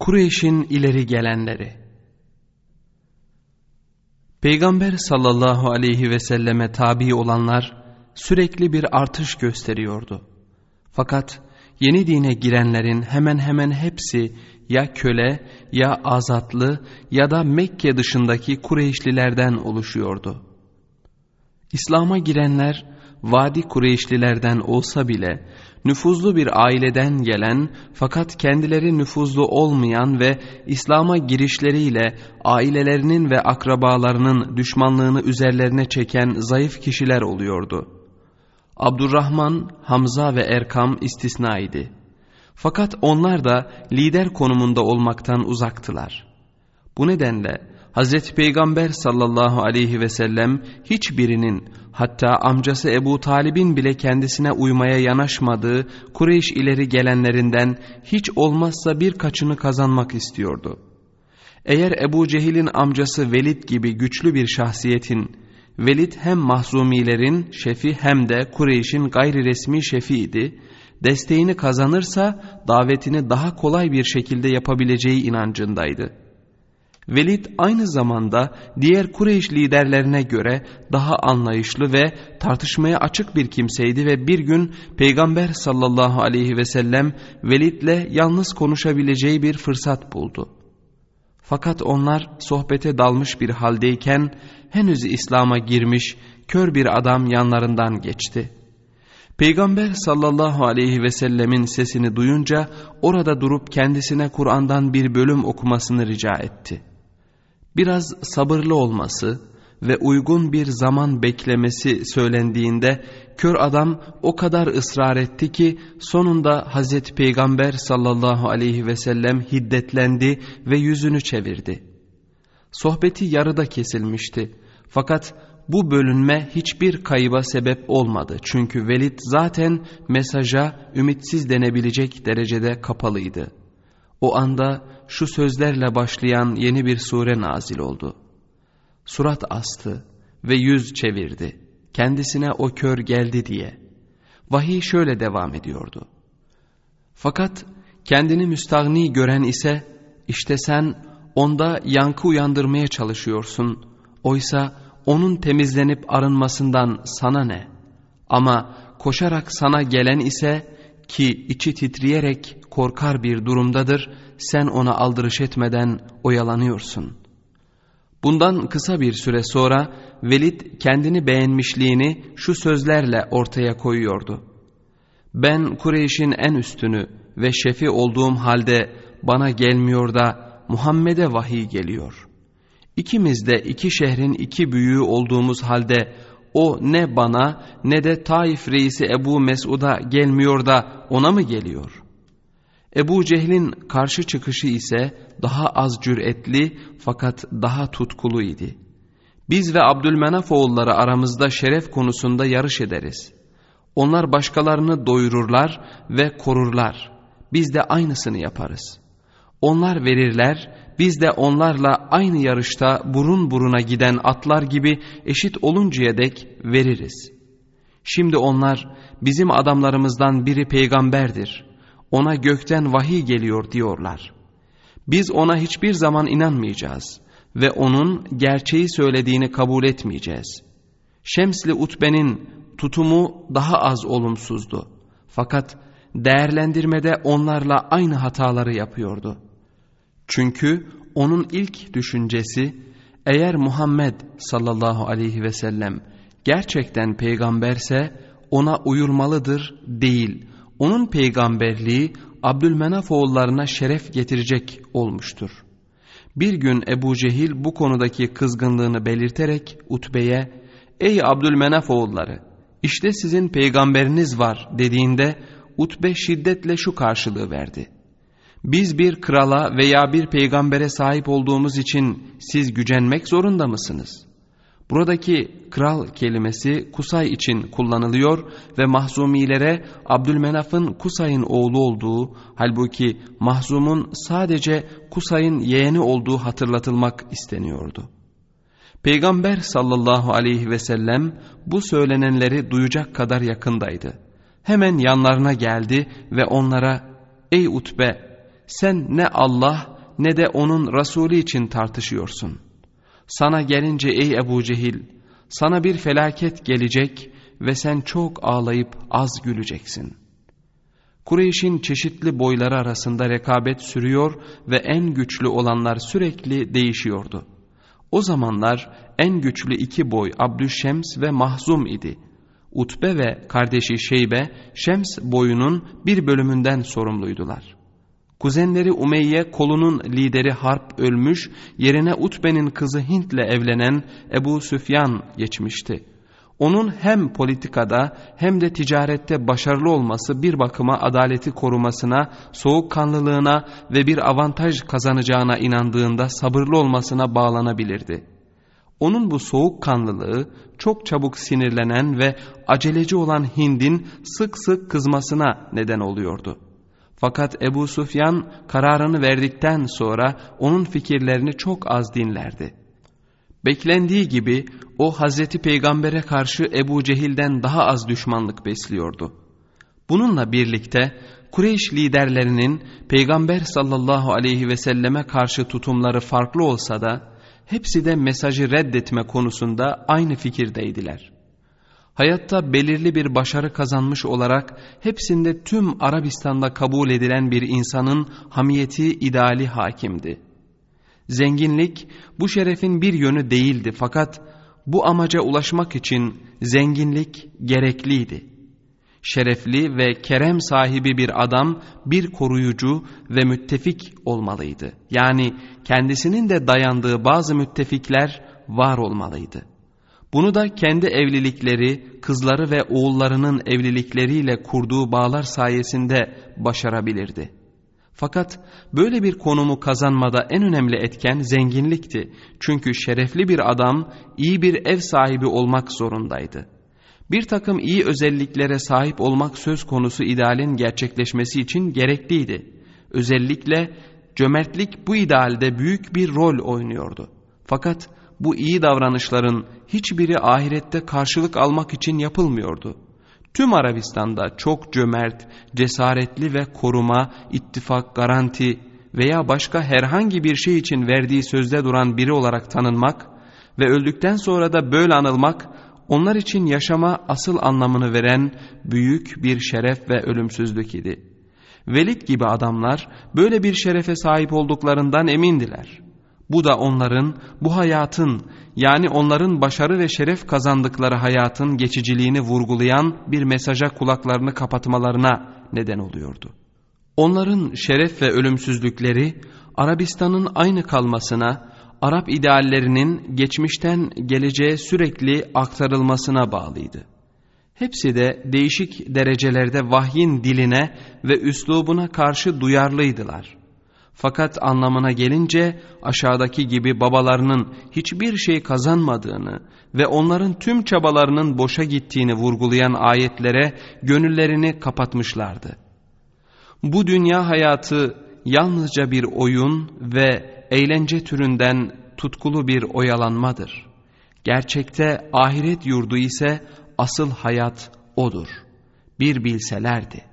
Kureyş'in ileri gelenleri Peygamber sallallahu aleyhi ve selleme tabi olanlar sürekli bir artış gösteriyordu. Fakat yeni dine girenlerin hemen hemen hepsi ya köle ya azatlı ya da Mekke dışındaki Kureyşlilerden oluşuyordu. İslam'a girenler Vadi Kureyşlilerden olsa bile nüfuzlu bir aileden gelen fakat kendileri nüfuzlu olmayan ve İslam'a girişleriyle ailelerinin ve akrabalarının düşmanlığını üzerlerine çeken zayıf kişiler oluyordu. Abdurrahman, Hamza ve Erkam istisnaydı. Fakat onlar da lider konumunda olmaktan uzaktılar. Bu nedenle Hz. Peygamber sallallahu aleyhi ve sellem hiçbirinin hatta amcası Ebu Talib'in bile kendisine uymaya yanaşmadığı Kureyş ileri gelenlerinden hiç olmazsa birkaçını kazanmak istiyordu. Eğer Ebu Cehil'in amcası Velid gibi güçlü bir şahsiyetin, Velid hem mahzumilerin şefi hem de Kureyş'in gayri resmi şefiydi, desteğini kazanırsa davetini daha kolay bir şekilde yapabileceği inancındaydı. Velid aynı zamanda diğer Kureyş liderlerine göre daha anlayışlı ve tartışmaya açık bir kimseydi ve bir gün Peygamber sallallahu aleyhi ve sellem Velid'le yalnız konuşabileceği bir fırsat buldu. Fakat onlar sohbete dalmış bir haldeyken henüz İslam'a girmiş kör bir adam yanlarından geçti. Peygamber sallallahu aleyhi ve sellemin sesini duyunca orada durup kendisine Kur'an'dan bir bölüm okumasını rica etti.'' Biraz sabırlı olması ve uygun bir zaman beklemesi söylendiğinde kör adam o kadar ısrar etti ki sonunda Hazreti Peygamber sallallahu aleyhi ve sellem hiddetlendi ve yüzünü çevirdi. Sohbeti yarıda kesilmişti fakat bu bölünme hiçbir kayıba sebep olmadı çünkü Velid zaten mesaja ümitsiz denebilecek derecede kapalıydı. O anda şu sözlerle başlayan yeni bir sure nazil oldu. Surat astı ve yüz çevirdi. Kendisine o kör geldi diye. Vahiy şöyle devam ediyordu. Fakat kendini müstahni gören ise işte sen onda yankı uyandırmaya çalışıyorsun. Oysa onun temizlenip arınmasından sana ne? Ama koşarak sana gelen ise ki içi titreyerek korkar bir durumdadır, sen ona aldırış etmeden oyalanıyorsun. Bundan kısa bir süre sonra Velid kendini beğenmişliğini şu sözlerle ortaya koyuyordu. Ben Kureyş'in en üstünü ve şefi olduğum halde bana gelmiyor da Muhammed'e vahiy geliyor. İkimiz de iki şehrin iki büyüğü olduğumuz halde o ne bana ne de Taif reisi Ebu Mesud'a gelmiyor da ona mı geliyor? Ebu Cehil'in karşı çıkışı ise daha az cüretli fakat daha tutkulu idi. Biz ve Abdülmenaf oğulları aramızda şeref konusunda yarış ederiz. Onlar başkalarını doyururlar ve korurlar. Biz de aynısını yaparız. Onlar verirler, biz de onlarla aynı yarışta burun buruna giden atlar gibi eşit oluncaya dek veririz. Şimdi onlar bizim adamlarımızdan biri peygamberdir. Ona gökten vahiy geliyor diyorlar. Biz ona hiçbir zaman inanmayacağız ve onun gerçeği söylediğini kabul etmeyeceğiz. Şemsli Utbe'nin tutumu daha az olumsuzdu. Fakat değerlendirmede onlarla aynı hataları yapıyordu.'' Çünkü onun ilk düşüncesi eğer Muhammed sallallahu aleyhi ve sellem gerçekten peygamberse ona uyulmalıdır değil. Onun peygamberliği Abdülmenaf oğullarına şeref getirecek olmuştur. Bir gün Ebu Cehil bu konudaki kızgınlığını belirterek Utbe'ye ''Ey Abdülmenaf oğulları işte sizin peygamberiniz var'' dediğinde Utbe şiddetle şu karşılığı verdi. Biz bir krala veya bir peygambere sahip olduğumuz için siz gücenmek zorunda mısınız? Buradaki kral kelimesi Kusay için kullanılıyor ve mahzumilere Abdülmenaf'ın Kusay'ın oğlu olduğu halbuki mahzumun sadece Kusay'ın yeğeni olduğu hatırlatılmak isteniyordu. Peygamber sallallahu aleyhi ve sellem bu söylenenleri duyacak kadar yakındaydı. Hemen yanlarına geldi ve onlara ''Ey Utbe sen ne Allah ne de onun Resulü için tartışıyorsun. Sana gelince ey Ebu Cehil, sana bir felaket gelecek ve sen çok ağlayıp az güleceksin. Kureyş'in çeşitli boyları arasında rekabet sürüyor ve en güçlü olanlar sürekli değişiyordu. O zamanlar en güçlü iki boy Abdüşşems ve Mahzum idi. Utbe ve kardeşi Şeybe, Şems boyunun bir bölümünden sorumluydular. Kuzenleri Umeyye kolunun lideri Harp ölmüş, yerine Utbe'nin kızı Hint'le evlenen Ebu Süfyan geçmişti. Onun hem politikada hem de ticarette başarılı olması bir bakıma adaleti korumasına, soğukkanlılığına ve bir avantaj kazanacağına inandığında sabırlı olmasına bağlanabilirdi. Onun bu soğukkanlılığı çok çabuk sinirlenen ve aceleci olan Hind'in sık sık kızmasına neden oluyordu. Fakat Ebu Sufyan kararını verdikten sonra onun fikirlerini çok az dinlerdi. Beklendiği gibi o Hazreti Peygamber'e karşı Ebu Cehil'den daha az düşmanlık besliyordu. Bununla birlikte Kureyş liderlerinin Peygamber sallallahu aleyhi ve selleme karşı tutumları farklı olsa da hepsi de mesajı reddetme konusunda aynı fikirdeydiler. Hayatta belirli bir başarı kazanmış olarak hepsinde tüm Arabistan'da kabul edilen bir insanın hamiyeti ideali hakimdi. Zenginlik bu şerefin bir yönü değildi fakat bu amaca ulaşmak için zenginlik gerekliydi. Şerefli ve kerem sahibi bir adam bir koruyucu ve müttefik olmalıydı. Yani kendisinin de dayandığı bazı müttefikler var olmalıydı. Bunu da kendi evlilikleri, kızları ve oğullarının evlilikleriyle kurduğu bağlar sayesinde başarabilirdi. Fakat böyle bir konumu kazanmada en önemli etken zenginlikti. Çünkü şerefli bir adam iyi bir ev sahibi olmak zorundaydı. Bir takım iyi özelliklere sahip olmak söz konusu idealin gerçekleşmesi için gerekliydi. Özellikle cömertlik bu idealde büyük bir rol oynuyordu. Fakat bu iyi davranışların hiçbiri ahirette karşılık almak için yapılmıyordu. Tüm Arabistan'da çok cömert, cesaretli ve koruma, ittifak, garanti veya başka herhangi bir şey için verdiği sözde duran biri olarak tanınmak ve öldükten sonra da böyle anılmak onlar için yaşama asıl anlamını veren büyük bir şeref ve ölümsüzlük idi. Velid gibi adamlar böyle bir şerefe sahip olduklarından emindiler. Bu da onların bu hayatın yani onların başarı ve şeref kazandıkları hayatın geçiciliğini vurgulayan bir mesaja kulaklarını kapatmalarına neden oluyordu. Onların şeref ve ölümsüzlükleri Arabistan'ın aynı kalmasına, Arap ideallerinin geçmişten geleceğe sürekli aktarılmasına bağlıydı. Hepsi de değişik derecelerde vahyin diline ve üslubuna karşı duyarlıydılar. Fakat anlamına gelince aşağıdaki gibi babalarının hiçbir şey kazanmadığını ve onların tüm çabalarının boşa gittiğini vurgulayan ayetlere gönüllerini kapatmışlardı. Bu dünya hayatı yalnızca bir oyun ve eğlence türünden tutkulu bir oyalanmadır. Gerçekte ahiret yurdu ise asıl hayat odur. Bir bilselerdi.